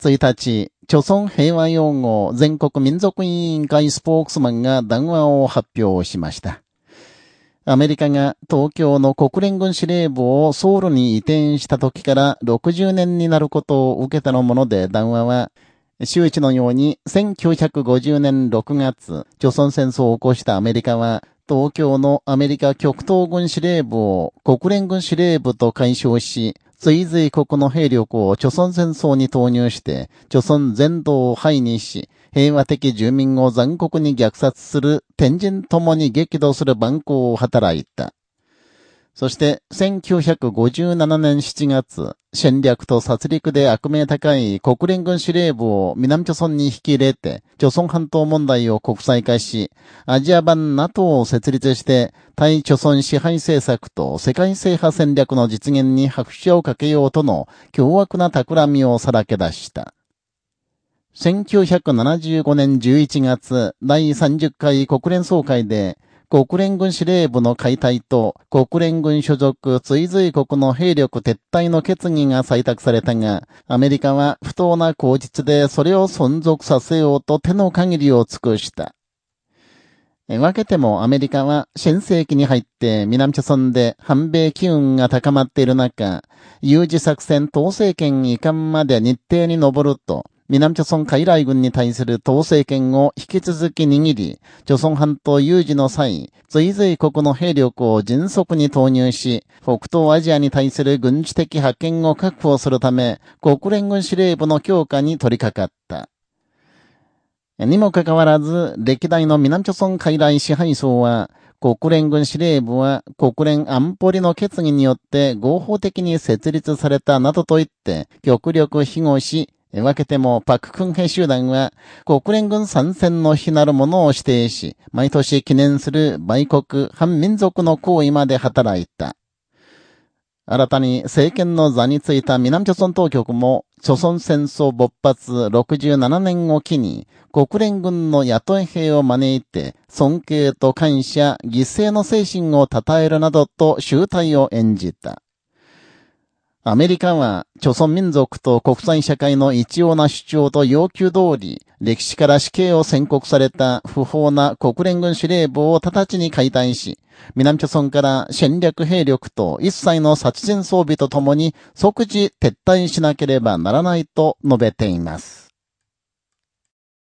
1日、朝鮮平和擁護全国民族委員会スポークスマンが談話を発表しました。アメリカが東京の国連軍司令部をソウルに移転した時から60年になることを受けてのもので談話は、周知のように1950年6月、朝鮮戦争を起こしたアメリカは、東京のアメリカ極東軍司令部を国連軍司令部と解消し、追随国の兵力を朝鮮戦争に投入して、朝鮮全土を廃にし、平和的住民を残酷に虐殺する天人ともに激怒する蛮行を働いた。そして、1957年7月、戦略と殺戮で悪名高い国連軍司令部を南朝村に引き入れて、朝鮮半島問題を国際化し、アジア版 NATO を設立して、対朝鮮支配政策と世界制覇戦略の実現に拍手をかけようとの凶悪な企みをさらけ出した。1975年11月、第30回国連総会で、国連軍司令部の解体と国連軍所属追随国の兵力撤退の決議が採択されたが、アメリカは不当な口実でそれを存続させようと手の限りを尽くした。分けてもアメリカは新世紀に入って南朝村で反米機運が高まっている中、有事作戦統制権移管まで日程に上ると、南朝鮮海来軍に対する統制権を引き続き握り、朝鮮半島有事の際、追随国の兵力を迅速に投入し、北東アジアに対する軍事的派遣を確保するため、国連軍司令部の強化に取り掛かった。にもかかわらず、歴代の南朝鮮海来支配層は、国連軍司令部は国連安保理の決議によって合法的に設立されたなどと言って、極力庇護し、分けてもパククン兵集団は国連軍参戦の日なるものを指定し、毎年記念する売国反民族の行為まで働いた。新たに政権の座についた南朝鮮当局も、朝鮮戦争勃発67年を機に、国連軍の雇い兵を招いて、尊敬と感謝、犠牲の精神を称えるなどと集大を演じた。アメリカは、朝鮮民族と国際社会の一様な主張と要求通り、歴史から死刑を宣告された不法な国連軍司令部を直ちに解体し、南朝鮮から戦略兵力と一切の殺人装備とともに即時撤退しなければならないと述べています。